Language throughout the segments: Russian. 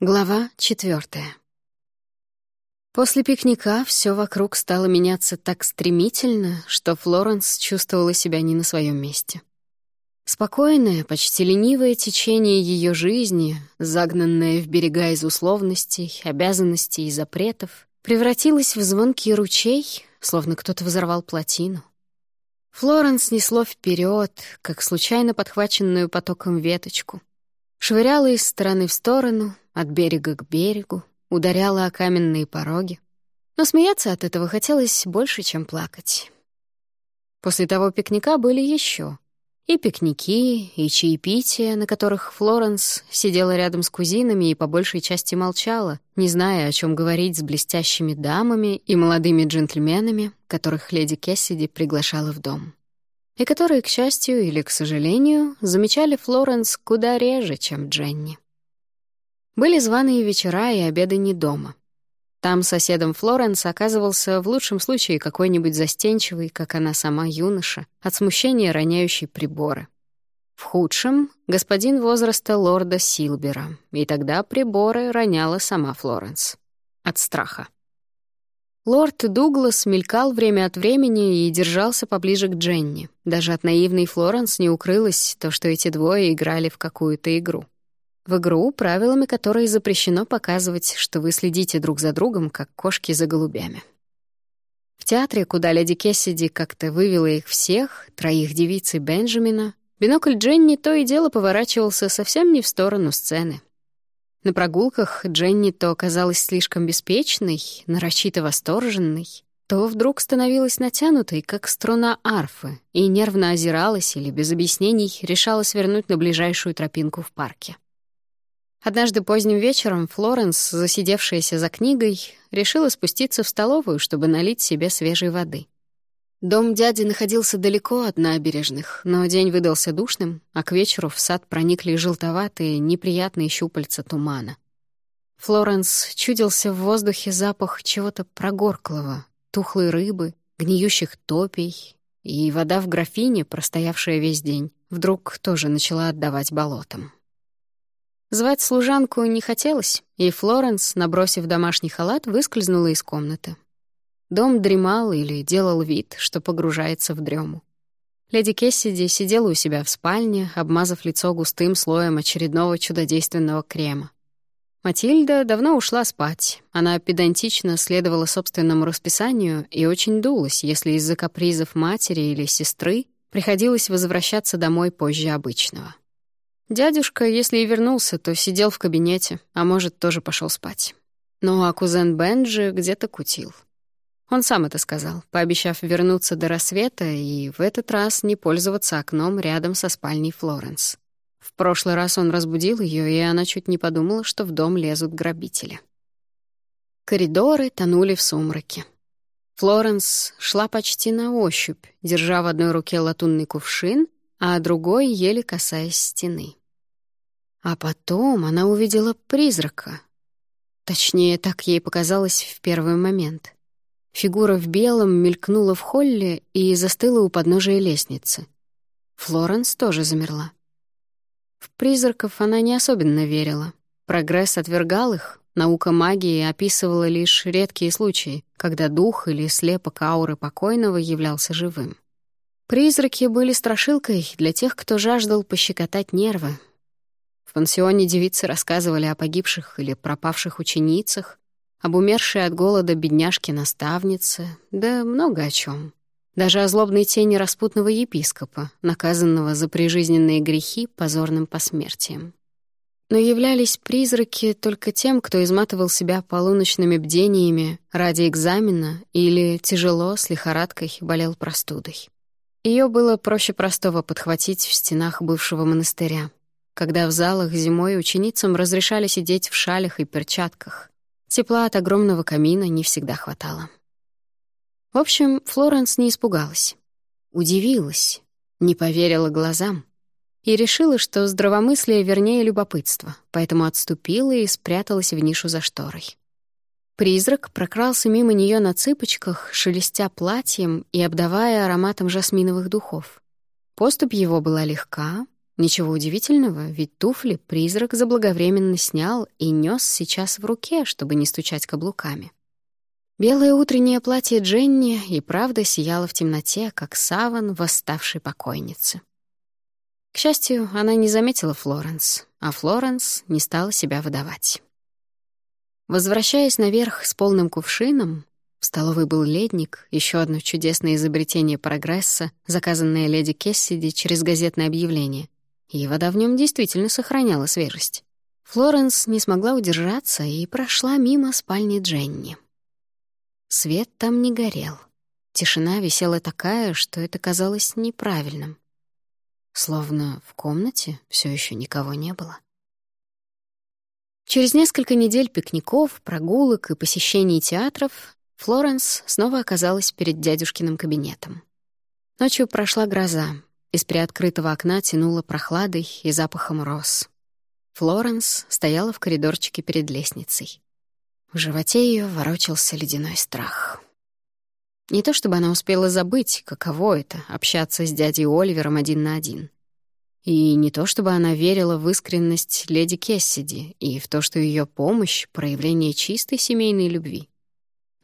Глава четвертая. После пикника все вокруг стало меняться так стремительно, что Флоренс чувствовала себя не на своем месте. Спокойное, почти ленивое течение ее жизни, загнанное в берега из условностей, обязанностей и запретов, превратилось в звонкий ручей, словно кто-то взорвал плотину. Флоренс несло вперед, как случайно подхваченную потоком веточку. Швыряла из стороны в сторону, от берега к берегу, ударяла о каменные пороги. Но смеяться от этого хотелось больше, чем плакать. После того пикника были еще и пикники, и чаепития, на которых Флоренс сидела рядом с кузинами и по большей части молчала, не зная, о чем говорить с блестящими дамами и молодыми джентльменами, которых леди Кессиди приглашала в дом. И которые, к счастью или к сожалению, замечали Флоренс куда реже, чем Дженни. Были званые вечера и обеды не дома. Там соседом Флоренс оказывался в лучшем случае какой-нибудь застенчивый, как она сама юноша, от смущения роняющий приборы. В худшем — господин возраста лорда Силбера, и тогда приборы роняла сама Флоренс. От страха. Лорд Дуглас мелькал время от времени и держался поближе к Дженни. Даже от наивной Флоренс не укрылось то, что эти двое играли в какую-то игру в игру, правилами которой запрещено показывать, что вы следите друг за другом, как кошки за голубями. В театре, куда леди Кессиди как-то вывела их всех, троих девиц и Бенджамина, бинокль Дженни то и дело поворачивался совсем не в сторону сцены. На прогулках Дженни то оказалась слишком беспечной, нарочито восторженной, то вдруг становилась натянутой, как струна арфы, и нервно озиралась или без объяснений решала свернуть на ближайшую тропинку в парке. Однажды поздним вечером Флоренс, засидевшаяся за книгой, решила спуститься в столовую, чтобы налить себе свежей воды. Дом дяди находился далеко от набережных, но день выдался душным, а к вечеру в сад проникли желтоватые, неприятные щупальца тумана. Флоренс чудился в воздухе запах чего-то прогорклого, тухлой рыбы, гниющих топий, и вода в графине, простоявшая весь день, вдруг тоже начала отдавать болотам. Звать служанку не хотелось, и Флоренс, набросив домашний халат, выскользнула из комнаты. Дом дремал или делал вид, что погружается в дрему. Леди Кессиди сидела у себя в спальне, обмазав лицо густым слоем очередного чудодейственного крема. Матильда давно ушла спать. Она педантично следовала собственному расписанию и очень дулась, если из-за капризов матери или сестры приходилось возвращаться домой позже обычного. Дядюшка, если и вернулся, то сидел в кабинете, а может, тоже пошел спать. Ну а кузен Бенджи где-то кутил. Он сам это сказал, пообещав вернуться до рассвета и в этот раз не пользоваться окном рядом со спальней Флоренс. В прошлый раз он разбудил ее, и она чуть не подумала, что в дом лезут грабители. Коридоры тонули в сумраке. Флоренс шла почти на ощупь, держа в одной руке латунный кувшин, а другой еле касаясь стены. А потом она увидела призрака. Точнее, так ей показалось в первый момент. Фигура в белом мелькнула в холле и застыла у подножия лестницы. Флоренс тоже замерла. В призраков она не особенно верила. Прогресс отвергал их, наука магии описывала лишь редкие случаи, когда дух или слепок ауры покойного являлся живым. Призраки были страшилкой для тех, кто жаждал пощекотать нервы. В пансионе девицы рассказывали о погибших или пропавших ученицах, об умершей от голода бедняжке-наставнице, да много о чем. Даже о злобной тени распутного епископа, наказанного за прижизненные грехи позорным посмертием. Но являлись призраки только тем, кто изматывал себя полуночными бдениями ради экзамена или тяжело с лихорадкой болел простудой. Ее было проще простого подхватить в стенах бывшего монастыря, когда в залах зимой ученицам разрешали сидеть в шалях и перчатках. Тепла от огромного камина не всегда хватало. В общем, Флоренс не испугалась. Удивилась, не поверила глазам и решила, что здравомыслие вернее любопытство, поэтому отступила и спряталась в нишу за шторой. Призрак прокрался мимо нее на цыпочках, шелестя платьем и обдавая ароматом жасминовых духов. Поступь его была легка, Ничего удивительного, ведь туфли призрак заблаговременно снял и нес сейчас в руке, чтобы не стучать каблуками. Белое утреннее платье Дженни и правда сияло в темноте, как саван восставшей покойницы. К счастью, она не заметила Флоренс, а Флоренс не стала себя выдавать. Возвращаясь наверх с полным кувшином, в столовой был ледник, еще одно чудесное изобретение прогресса, заказанное леди Кессиди через газетное объявление, и вода в нем действительно сохраняла свежесть. Флоренс не смогла удержаться и прошла мимо спальни Дженни. Свет там не горел. Тишина висела такая, что это казалось неправильным. Словно в комнате все еще никого не было. Через несколько недель пикников, прогулок и посещений театров Флоренс снова оказалась перед дядюшкиным кабинетом. Ночью прошла гроза, из приоткрытого окна тянуло прохладой и запахом роз. Флоренс стояла в коридорчике перед лестницей. В животе ее ворочался ледяной страх. Не то чтобы она успела забыть, каково это — общаться с дядей Оливером один на один. И не то чтобы она верила в искренность леди Кессиди и в то, что ее помощь — проявление чистой семейной любви.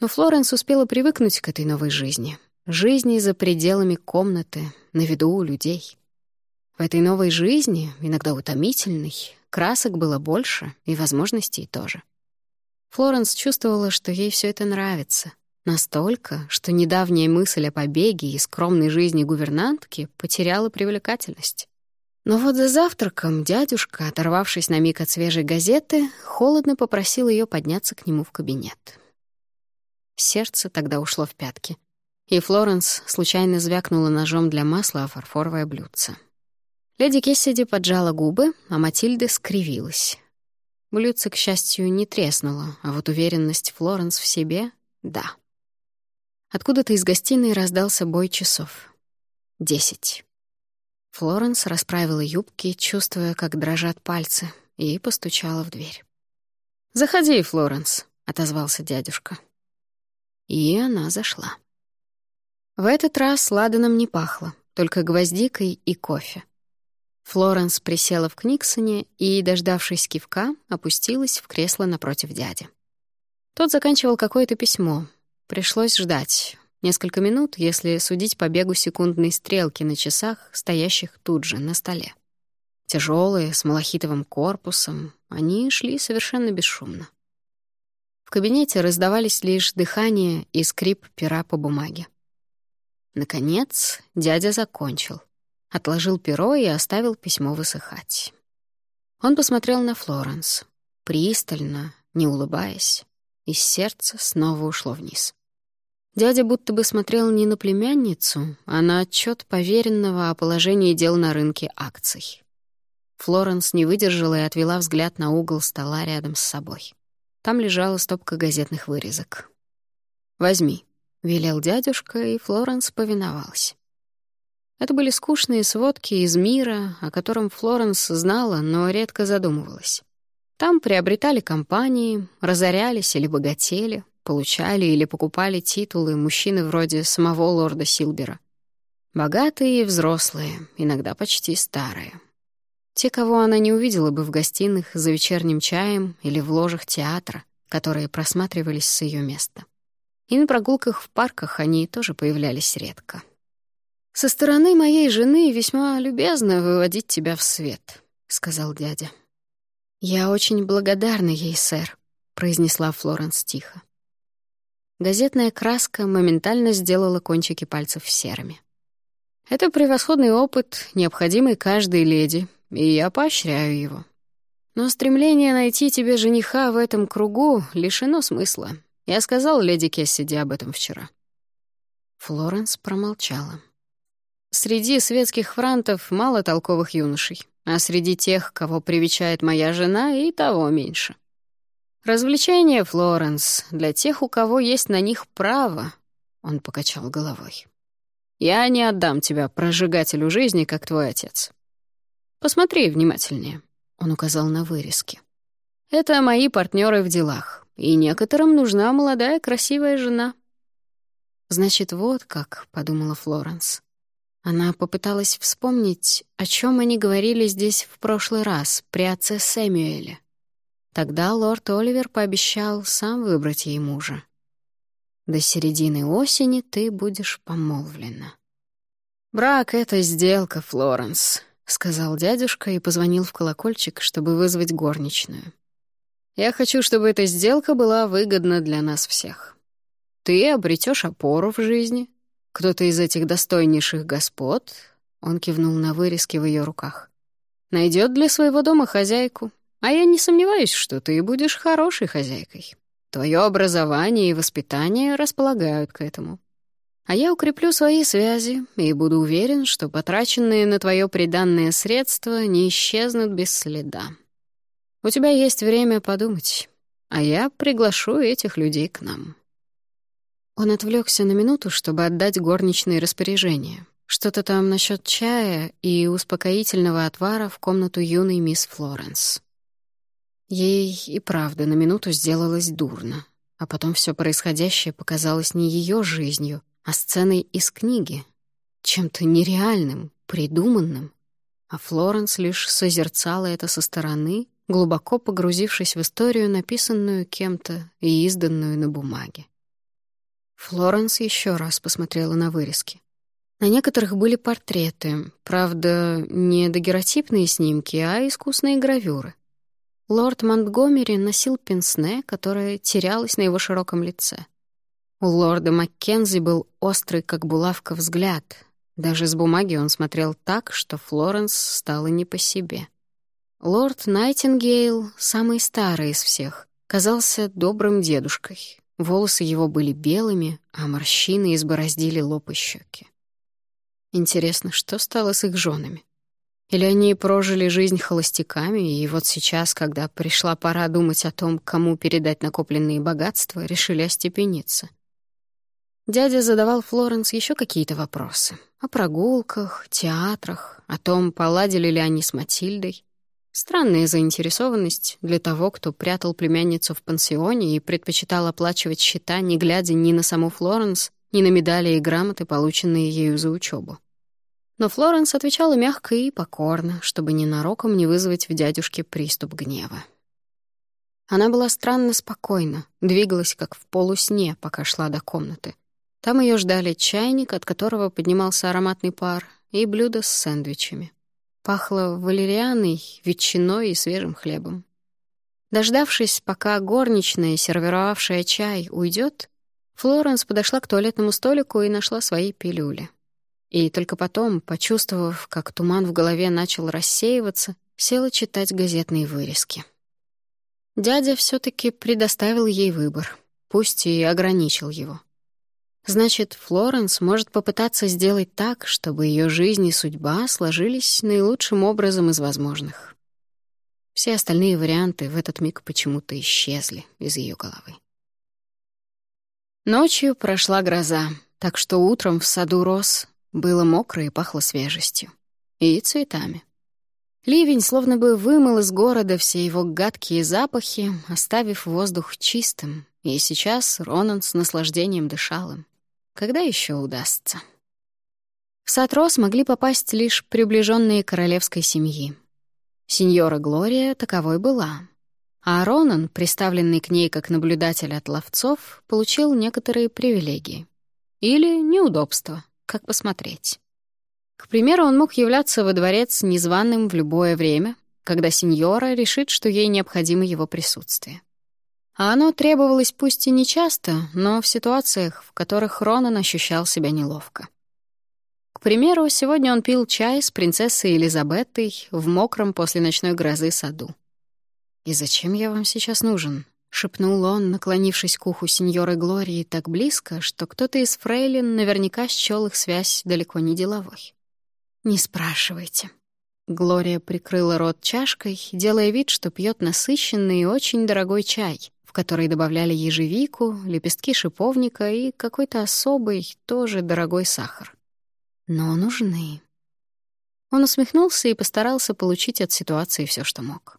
Но Флоренс успела привыкнуть к этой новой жизни, Жизни за пределами комнаты, на виду у людей. В этой новой жизни, иногда утомительной, красок было больше и возможностей тоже. Флоренс чувствовала, что ей все это нравится. Настолько, что недавняя мысль о побеге и скромной жизни гувернантки потеряла привлекательность. Но вот за завтраком дядюшка, оторвавшись на миг от свежей газеты, холодно попросил ее подняться к нему в кабинет. Сердце тогда ушло в пятки и Флоренс случайно звякнула ножом для масла о фарфоровое блюдце. Леди Кессиди поджала губы, а Матильда скривилась. Блюдце, к счастью, не треснуло, а вот уверенность Флоренс в себе — да. Откуда-то из гостиной раздался бой часов. Десять. Флоренс расправила юбки, чувствуя, как дрожат пальцы, и постучала в дверь. «Заходи, Флоренс», — отозвался дядюшка. И она зашла. В этот раз ладаном не пахло, только гвоздикой и кофе. Флоренс присела в Книксоне и, дождавшись кивка, опустилась в кресло напротив дяди. Тот заканчивал какое-то письмо. Пришлось ждать. Несколько минут, если судить по бегу секундной стрелки на часах, стоящих тут же, на столе. Тяжелые, с малахитовым корпусом, они шли совершенно бесшумно. В кабинете раздавались лишь дыхание и скрип пера по бумаге. Наконец, дядя закончил. Отложил перо и оставил письмо высыхать. Он посмотрел на Флоренс. Пристально, не улыбаясь. И сердце снова ушло вниз. Дядя будто бы смотрел не на племянницу, а на отчет поверенного о положении дел на рынке акций. Флоренс не выдержала и отвела взгляд на угол стола рядом с собой. Там лежала стопка газетных вырезок. «Возьми», велел дядюшка, и Флоренс повиновалась. Это были скучные сводки из мира, о котором Флоренс знала, но редко задумывалась. Там приобретали компании, разорялись или богатели, получали или покупали титулы мужчины вроде самого лорда Силбера. Богатые и взрослые, иногда почти старые. Те, кого она не увидела бы в гостиных за вечерним чаем или в ложах театра, которые просматривались с ее места. И на прогулках в парках они тоже появлялись редко. «Со стороны моей жены весьма любезно выводить тебя в свет», — сказал дядя. «Я очень благодарна ей, сэр», — произнесла Флоренс тихо. Газетная краска моментально сделала кончики пальцев серыми. «Это превосходный опыт, необходимый каждой леди, и я поощряю его. Но стремление найти тебе жениха в этом кругу лишено смысла, я сказал леди Кессиди об этом вчера». Флоренс промолчала. «Среди светских франтов мало толковых юношей, а среди тех, кого привечает моя жена, и того меньше. Развлечения, Флоренс, для тех, у кого есть на них право», — он покачал головой. «Я не отдам тебя прожигателю жизни, как твой отец. Посмотри внимательнее», — он указал на вырезки. «Это мои партнеры в делах и некоторым нужна молодая красивая жена». «Значит, вот как», — подумала Флоренс. Она попыталась вспомнить, о чем они говорили здесь в прошлый раз, при отце Сэмюэле. Тогда лорд Оливер пообещал сам выбрать ей мужа. До середины осени ты будешь помолвлена. «Брак — это сделка, Флоренс», — сказал дядюшка и позвонил в колокольчик, чтобы вызвать горничную. «Я хочу, чтобы эта сделка была выгодна для нас всех. Ты обретешь опору в жизни. Кто-то из этих достойнейших господ, — он кивнул на вырезки в ее руках, — найдет для своего дома хозяйку, а я не сомневаюсь, что ты будешь хорошей хозяйкой. Твое образование и воспитание располагают к этому. А я укреплю свои связи и буду уверен, что потраченные на твое приданное средства не исчезнут без следа. У тебя есть время подумать, а я приглашу этих людей к нам». Он отвлекся на минуту, чтобы отдать горничные распоряжения. Что-то там насчет чая и успокоительного отвара в комнату юной мисс Флоренс. Ей и правда на минуту сделалось дурно, а потом все происходящее показалось не ее жизнью, а сценой из книги, чем-то нереальным, придуманным. А Флоренс лишь созерцала это со стороны, глубоко погрузившись в историю, написанную кем-то и изданную на бумаге. Флоренс еще раз посмотрела на вырезки. На некоторых были портреты, правда, не дагеротипные снимки, а искусные гравюры. Лорд Монтгомери носил пенсне, которое терялось на его широком лице. У лорда Маккензи был острый, как булавка, взгляд. Даже с бумаги он смотрел так, что Флоренс стала не по себе. Лорд Найтингейл, самый старый из всех, казался добрым дедушкой. Волосы его были белыми, а морщины избороздили лоб и щеки. Интересно, что стало с их женами? Или они прожили жизнь холостяками, и вот сейчас, когда пришла пора думать о том, кому передать накопленные богатства, решили остепениться. Дядя задавал Флоренс еще какие-то вопросы. О прогулках, театрах, о том, поладили ли они с Матильдой. Странная заинтересованность для того, кто прятал племянницу в пансионе и предпочитал оплачивать счета, не глядя ни на саму Флоренс, ни на медали и грамоты, полученные ею за учебу. Но Флоренс отвечала мягко и покорно, чтобы ненароком не вызвать в дядюшке приступ гнева. Она была странно спокойна, двигалась как в полусне, пока шла до комнаты. Там ее ждали чайник, от которого поднимался ароматный пар, и блюдо с сэндвичами. Пахло валерианой, ветчиной и свежим хлебом. Дождавшись, пока горничная, сервировавшая чай, уйдет, Флоренс подошла к туалетному столику и нашла свои пилюли. И только потом, почувствовав, как туман в голове начал рассеиваться, села читать газетные вырезки. Дядя все таки предоставил ей выбор, пусть и ограничил его. Значит, Флоренс может попытаться сделать так, чтобы ее жизнь и судьба сложились наилучшим образом из возможных. Все остальные варианты в этот миг почему-то исчезли из ее головы. Ночью прошла гроза, так что утром в саду рос было мокро и пахло свежестью. И цветами. Ливень словно бы вымыл из города все его гадкие запахи, оставив воздух чистым, и сейчас Ронан с наслаждением дышал им. Когда еще удастся? В сад Рос могли попасть лишь приближенные королевской семьи. Сеньора Глория таковой была. А Ронан, приставленный к ней как наблюдатель от ловцов, получил некоторые привилегии. Или неудобства, как посмотреть. К примеру, он мог являться во дворец незваным в любое время, когда сеньора решит, что ей необходимо его присутствие. А оно требовалось пусть и нечасто, но в ситуациях, в которых Ронан ощущал себя неловко. К примеру, сегодня он пил чай с принцессой Элизабеттой в мокром после ночной грозы саду. «И зачем я вам сейчас нужен?» — шепнул он, наклонившись к уху сеньоры Глории так близко, что кто-то из фрейлин наверняка счёл их связь далеко не деловой. «Не спрашивайте». Глория прикрыла рот чашкой, делая вид, что пьет насыщенный и очень дорогой чай, который добавляли ежевику, лепестки шиповника и какой-то особый, тоже дорогой сахар. Но нужны. Он усмехнулся и постарался получить от ситуации все, что мог.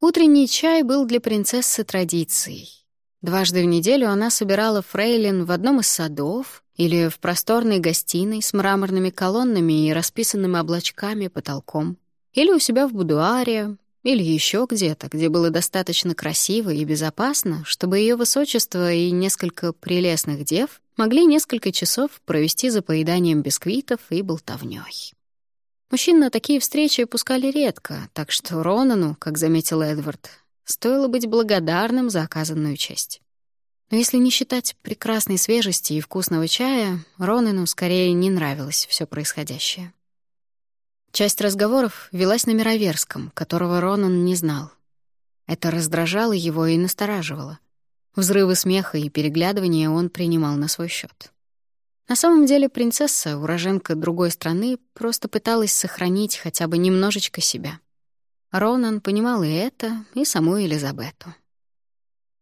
Утренний чай был для принцессы традицией. Дважды в неделю она собирала фрейлин в одном из садов, или в просторной гостиной с мраморными колоннами и расписанными облачками потолком, или у себя в будуаре, или еще где-то, где было достаточно красиво и безопасно, чтобы ее высочество и несколько прелестных дев могли несколько часов провести за поеданием бисквитов и болтовнёй. Мужчин на такие встречи пускали редко, так что Ронану, как заметил Эдвард, стоило быть благодарным за оказанную честь. Но если не считать прекрасной свежести и вкусного чая, Ронану скорее не нравилось все происходящее. Часть разговоров велась на Мироверском, которого Ронан не знал. Это раздражало его и настораживало. Взрывы смеха и переглядывания он принимал на свой счет. На самом деле принцесса, уроженка другой страны, просто пыталась сохранить хотя бы немножечко себя. Ронан понимал и это, и саму Елизабету.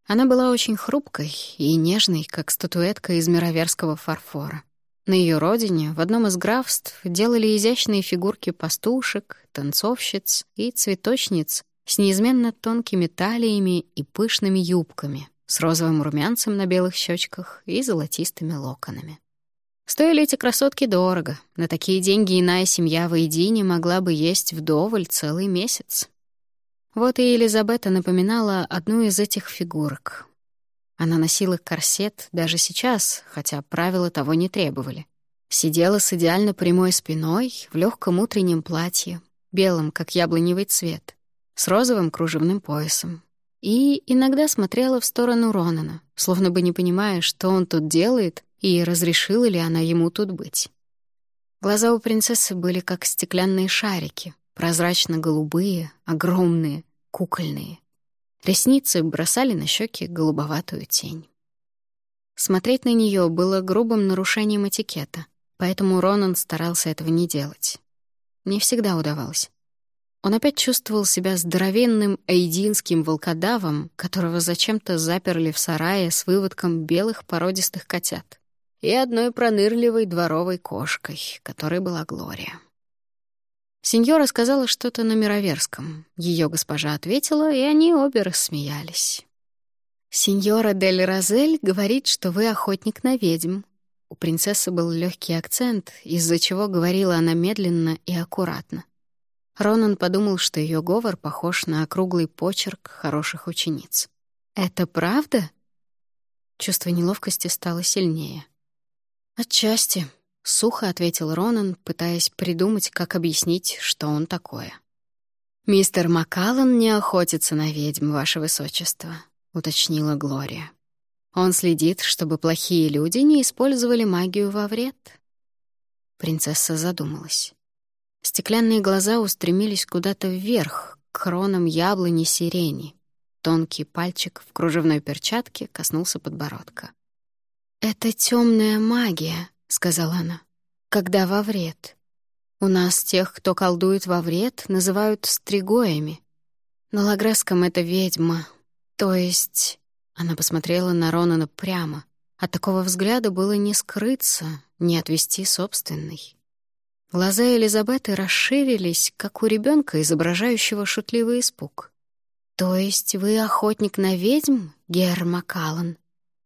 Она была очень хрупкой и нежной, как статуэтка из мироверского фарфора. На ее родине, в одном из графств, делали изящные фигурки пастушек, танцовщиц и цветочниц с неизменно тонкими талиями и пышными юбками, с розовым румянцем на белых щечках и золотистыми локонами. Стоили эти красотки дорого. На такие деньги иная семья в Эйдине могла бы есть вдоволь целый месяц. Вот и Елизабета напоминала одну из этих фигурок, она носила корсет даже сейчас, хотя правила того не требовали. Сидела с идеально прямой спиной, в легком утреннем платье, белом, как яблоневый цвет, с розовым кружевным поясом. И иногда смотрела в сторону Ронана, словно бы не понимая, что он тут делает и разрешила ли она ему тут быть. Глаза у принцессы были как стеклянные шарики, прозрачно-голубые, огромные, кукольные. Ресницы бросали на щеки голубоватую тень. Смотреть на нее было грубым нарушением этикета, поэтому Ронан старался этого не делать. Не всегда удавалось. Он опять чувствовал себя здоровенным эйдинским волкодавом, которого зачем-то заперли в сарае с выводком белых породистых котят и одной пронырливой дворовой кошкой, которой была Глория. Сеньора сказала что-то на мироверском. Ее госпожа ответила, и они обе рассмеялись. «Сеньора Дель Розель говорит, что вы охотник на ведьм». У принцессы был легкий акцент, из-за чего говорила она медленно и аккуратно. Ронан подумал, что ее говор похож на округлый почерк хороших учениц. «Это правда?» Чувство неловкости стало сильнее. «Отчасти», — сухо ответил Ронан, пытаясь придумать, как объяснить, что он такое. «Мистер Маккаллан не охотится на ведьм, ваше высочество», — уточнила Глория. «Он следит, чтобы плохие люди не использовали магию во вред». Принцесса задумалась. Стеклянные глаза устремились куда-то вверх, к кронам яблони сирени. Тонкий пальчик в кружевной перчатке коснулся подбородка. «Это темная магия», — сказала она, — «когда во вред. У нас тех, кто колдует во вред, называют стригоями. На Лагресском это ведьма, то есть...» Она посмотрела на Ронана прямо. От такого взгляда было не скрыться, не отвести собственный. Глаза Элизабеты расширились, как у ребенка, изображающего шутливый испуг. «То есть вы охотник на ведьм, Гер Макалан?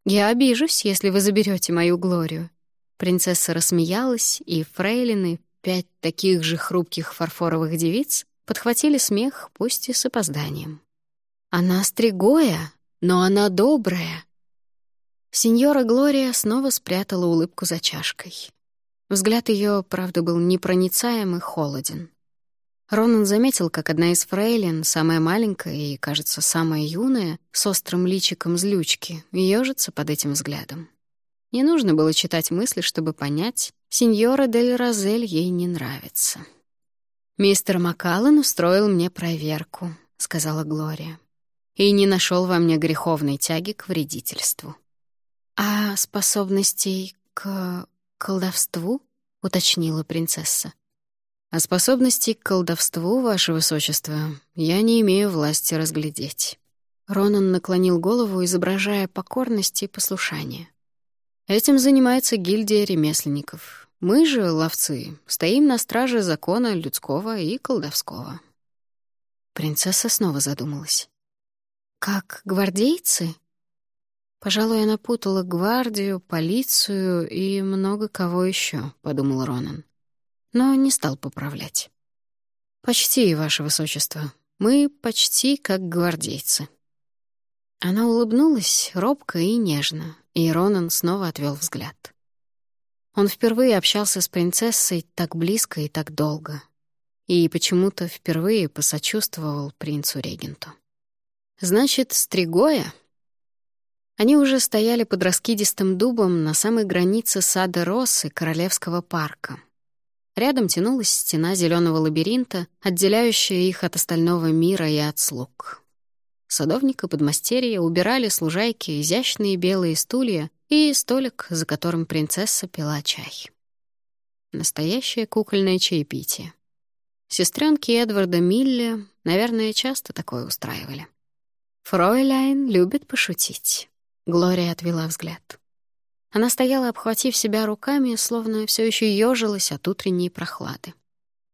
Я обижусь, если вы заберете мою Глорию. Принцесса рассмеялась, и фрейлины, пять таких же хрупких фарфоровых девиц, подхватили смех, пусть и с опозданием. «Она стригоя, но она добрая». Сеньора Глория снова спрятала улыбку за чашкой. Взгляд ее, правда, был непроницаем и холоден. Ронан заметил, как одна из фрейлин, самая маленькая и, кажется, самая юная, с острым личиком злючки, ёжится под этим взглядом. Не нужно было читать мысли, чтобы понять, сеньора Дель Розель ей не нравится. «Мистер Маккаллан устроил мне проверку», — сказала Глория, «и не нашел во мне греховной тяги к вредительству». «А способностей к колдовству?» — уточнила принцесса. «О способности к колдовству, ваше высочество, я не имею власти разглядеть». Ронан наклонил голову, изображая покорность и послушание. Этим занимается гильдия ремесленников. Мы же, ловцы, стоим на страже закона людского и колдовского. Принцесса снова задумалась. «Как гвардейцы?» Пожалуй, она путала гвардию, полицию и много кого еще, подумал Ронан. Но не стал поправлять. Почти, ваше высочество. Мы почти как гвардейцы. Она улыбнулась робко и нежно, и Ронан снова отвел взгляд. Он впервые общался с принцессой так близко и так долго. И почему-то впервые посочувствовал принцу-регенту. «Значит, Стригоя?» Они уже стояли под раскидистым дубом на самой границе сада Россы Королевского парка. Рядом тянулась стена зеленого лабиринта, отделяющая их от остального мира и от слуг. Садовник и подмастерье убирали с изящные белые стулья и столик, за которым принцесса пила чай. Настоящее кукольное чаепитие. Сестренки Эдварда Милли, наверное, часто такое устраивали. «Фройляйн любит пошутить», — Глория отвела взгляд. Она стояла, обхватив себя руками, словно все еще ежилась от утренней прохлады.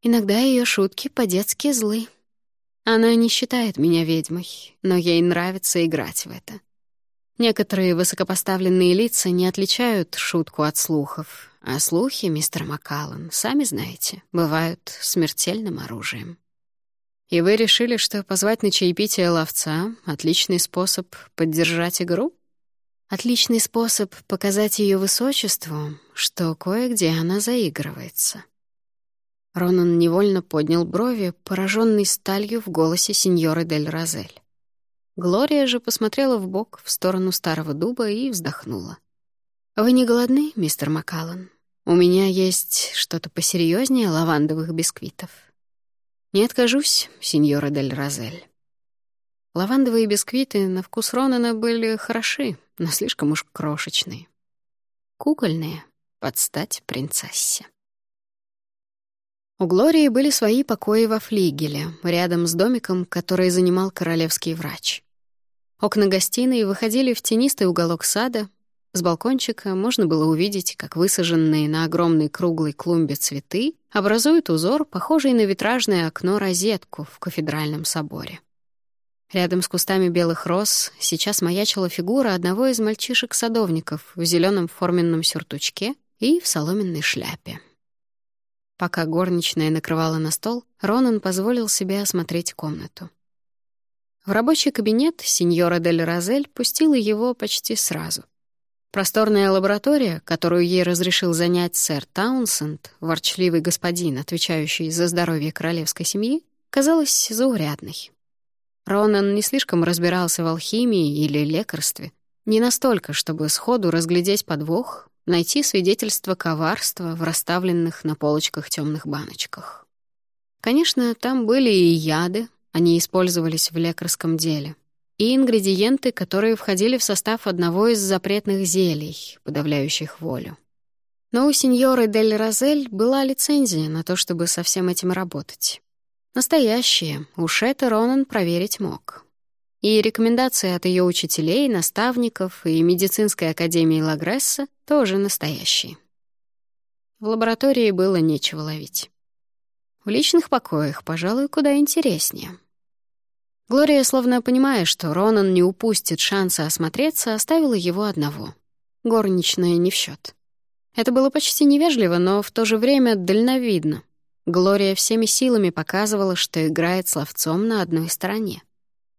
Иногда ее шутки по-детски злы. Она не считает меня ведьмой, но ей нравится играть в это. Некоторые высокопоставленные лица не отличают шутку от слухов, а слухи, мистер Маккаллан, сами знаете, бывают смертельным оружием. И вы решили, что позвать на чаепитие ловца — отличный способ поддержать игру? Отличный способ показать ее высочеству, что кое-где она заигрывается. Ронан невольно поднял брови, пораженный сталью в голосе сеньоры Дель Розель. Глория же посмотрела в бок в сторону старого дуба и вздохнула. «Вы не голодны, мистер Маккаллан? У меня есть что-то посерьезнее лавандовых бисквитов». «Не откажусь, сеньора Дель Розель». Лавандовые бисквиты на вкус Ронана были хороши, но слишком уж крошечные. Кукольные, под стать принцессе. У Глории были свои покои во флигеле, рядом с домиком, который занимал королевский врач. Окна гостиной выходили в тенистый уголок сада. С балкончика можно было увидеть, как высаженные на огромной круглой клумбе цветы образуют узор, похожий на витражное окно-розетку в кафедральном соборе. Рядом с кустами белых роз сейчас маячила фигура одного из мальчишек-садовников в зеленом форменном сюртучке и в соломенной шляпе. Пока горничная накрывала на стол, Ронан позволил себе осмотреть комнату. В рабочий кабинет сеньора Дель Розель пустила его почти сразу. Просторная лаборатория, которую ей разрешил занять сэр Таунсенд, ворчливый господин, отвечающий за здоровье королевской семьи, казалась заурядной. Ронан не слишком разбирался в алхимии или лекарстве, не настолько, чтобы сходу разглядеть подвох, найти свидетельство коварства в расставленных на полочках темных баночках. Конечно, там были и яды, они использовались в лекарском деле, и ингредиенты, которые входили в состав одного из запретных зелий, подавляющих волю. Но у сеньоры Дель Розель была лицензия на то, чтобы со всем этим работать. Настоящие, уж это Ронан проверить мог и рекомендации от ее учителей, наставников и медицинской академии Лагресса тоже настоящие. В лаборатории было нечего ловить. В личных покоях, пожалуй, куда интереснее. Глория, словно понимая, что Ронан не упустит шанса осмотреться, оставила его одного. Горничная не в счет. Это было почти невежливо, но в то же время дальновидно. Глория всеми силами показывала, что играет словцом на одной стороне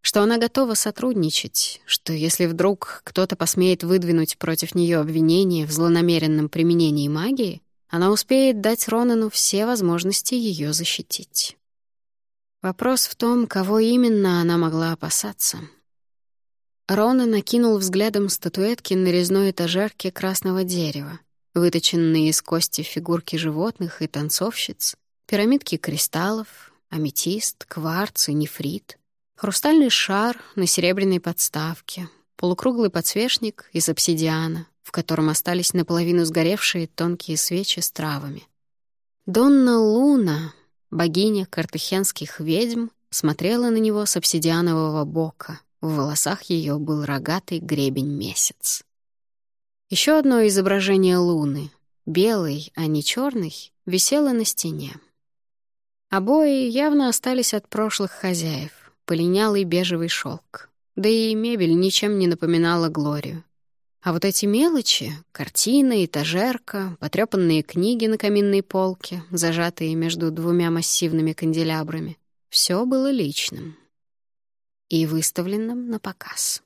что она готова сотрудничать, что если вдруг кто-то посмеет выдвинуть против нее обвинение в злонамеренном применении магии, она успеет дать Ронану все возможности ее защитить. Вопрос в том, кого именно она могла опасаться. Рона накинул взглядом статуэтки на резной этажерке красного дерева, выточенные из кости фигурки животных и танцовщиц, пирамидки кристаллов, аметист, кварц и нефрит — Хрустальный шар на серебряной подставке, полукруглый подсвечник из обсидиана, в котором остались наполовину сгоревшие тонкие свечи с травами. Донна Луна, богиня картахенских ведьм, смотрела на него с обсидианового бока. В волосах ее был рогатый гребень-месяц. Еще одно изображение Луны, белый, а не черный, висело на стене. Обои явно остались от прошлых хозяев полинялый бежевый шелк. Да и мебель ничем не напоминала Глорию. А вот эти мелочи — картина, этажерка, потрёпанные книги на каминной полке, зажатые между двумя массивными канделябрами — все было личным и выставленным на показ.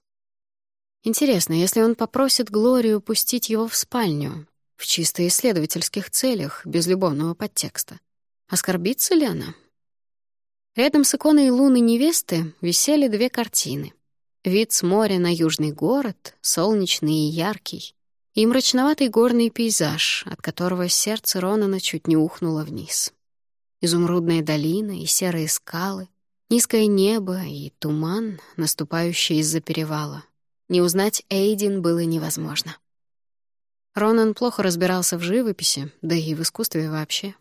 Интересно, если он попросит Глорию пустить его в спальню, в чисто исследовательских целях, без любовного подтекста, оскорбится ли она? Рядом с иконой луны невесты висели две картины — Вид с моря на южный город, солнечный и яркий, и мрачноватый горный пейзаж, от которого сердце Ронана чуть не ухнуло вниз. Изумрудная долина и серые скалы, низкое небо и туман, наступающий из-за перевала. Не узнать Эйдин было невозможно. Ронан плохо разбирался в живописи, да и в искусстве вообще.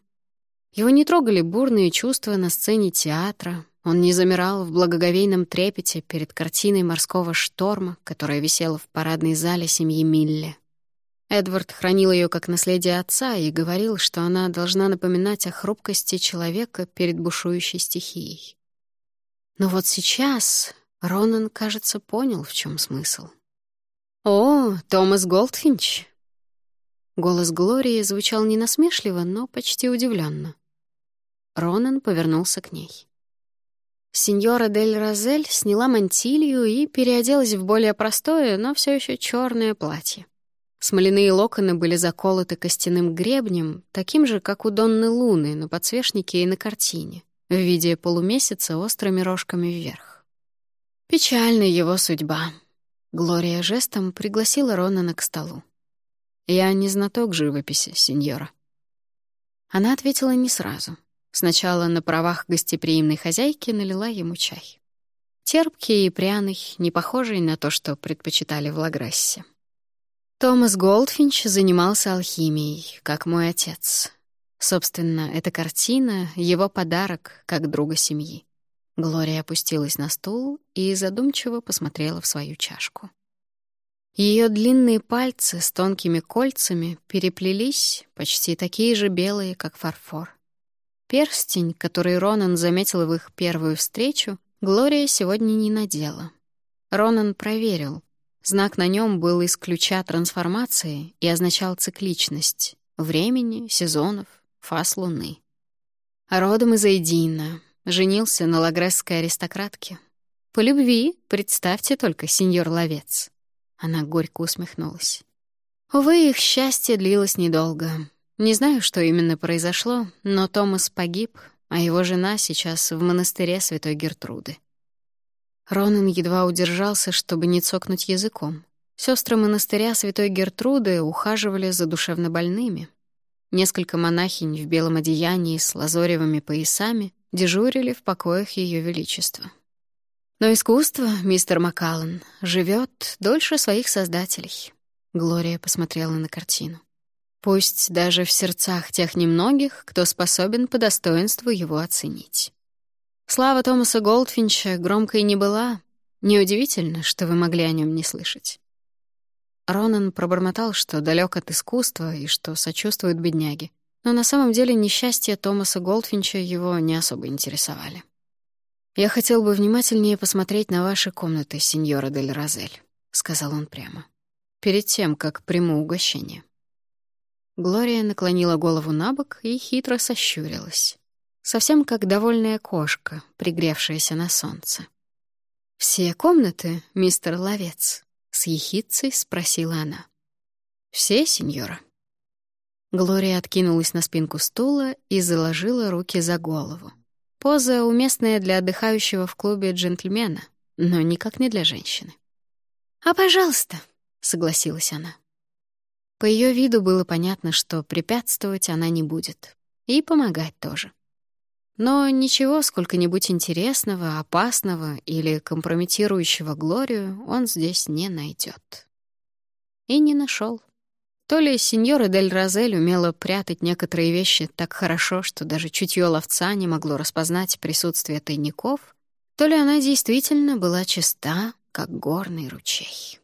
Его не трогали бурные чувства на сцене театра, он не замирал в благоговейном трепете перед картиной морского шторма, которая висела в парадной зале семьи Милле. Эдвард хранил ее как наследие отца и говорил, что она должна напоминать о хрупкости человека перед бушующей стихией. Но вот сейчас Ронан, кажется, понял, в чем смысл. «О, Томас Голдфинч!» Голос Глории звучал не насмешливо, но почти удивленно. Ронан повернулся к ней. Сеньора Дель Розель сняла мантилью и переоделась в более простое, но все еще черное платье. Смоляные локоны были заколоты костяным гребнем, таким же, как у Донны Луны на подсвечнике и на картине, в виде полумесяца острыми рожками вверх. Печальная его судьба. Глория жестом пригласила Ронана к столу. «Я не знаток живописи, сеньора». Она ответила не сразу. Сначала на правах гостеприимной хозяйки налила ему чай. Терпкий и пряный, не похожий на то, что предпочитали в Лаграссе. Томас Голдфинч занимался алхимией, как мой отец. Собственно, эта картина — его подарок, как друга семьи. Глория опустилась на стул и задумчиво посмотрела в свою чашку. Ее длинные пальцы с тонкими кольцами переплелись, почти такие же белые, как фарфор. Перстень, который Ронан заметил в их первую встречу, Глория сегодня не надела. Ронан проверил. Знак на нем был из ключа трансформации и означал цикличность — времени, сезонов, фаз луны. Родом из Эйдина, женился на лагресской аристократке. По любви, представьте только, сеньор Ловец. Она горько усмехнулась. Увы, их счастье длилось недолго. Не знаю, что именно произошло, но Томас погиб, а его жена сейчас в монастыре Святой Гертруды. Ронан едва удержался, чтобы не цокнуть языком. Сестры монастыря Святой Гертруды ухаживали за душевнобольными. Несколько монахинь в белом одеянии с лазоревыми поясами дежурили в покоях Ее Величества. Но искусство, мистер Маккаллан, живет дольше своих создателей. Глория посмотрела на картину. Пусть даже в сердцах тех немногих, кто способен по достоинству его оценить. Слава Томаса Голдфинча громкой не была. Неудивительно, что вы могли о нем не слышать. Ронан пробормотал, что далек от искусства и что сочувствует бедняге. Но на самом деле несчастья Томаса Голдфинча его не особо интересовали. «Я хотел бы внимательнее посмотреть на ваши комнаты, сеньора Дель Розель», — сказал он прямо, «перед тем, как приму угощение». Глория наклонила голову на бок и хитро сощурилась. Совсем как довольная кошка, пригревшаяся на солнце. «Все комнаты, мистер Ловец?» — с ехидцей спросила она. «Все, сеньора?» Глория откинулась на спинку стула и заложила руки за голову. Поза уместная для отдыхающего в клубе джентльмена, но никак не для женщины. «А, пожалуйста», — согласилась она. По ее виду было понятно, что препятствовать она не будет. И помогать тоже. Но ничего сколько-нибудь интересного, опасного или компрометирующего Глорию он здесь не найдет. И не нашел. То ли сеньора Дель Розель умела прятать некоторые вещи так хорошо, что даже чутье ловца не могло распознать присутствие тайников, то ли она действительно была чиста, как горный ручей.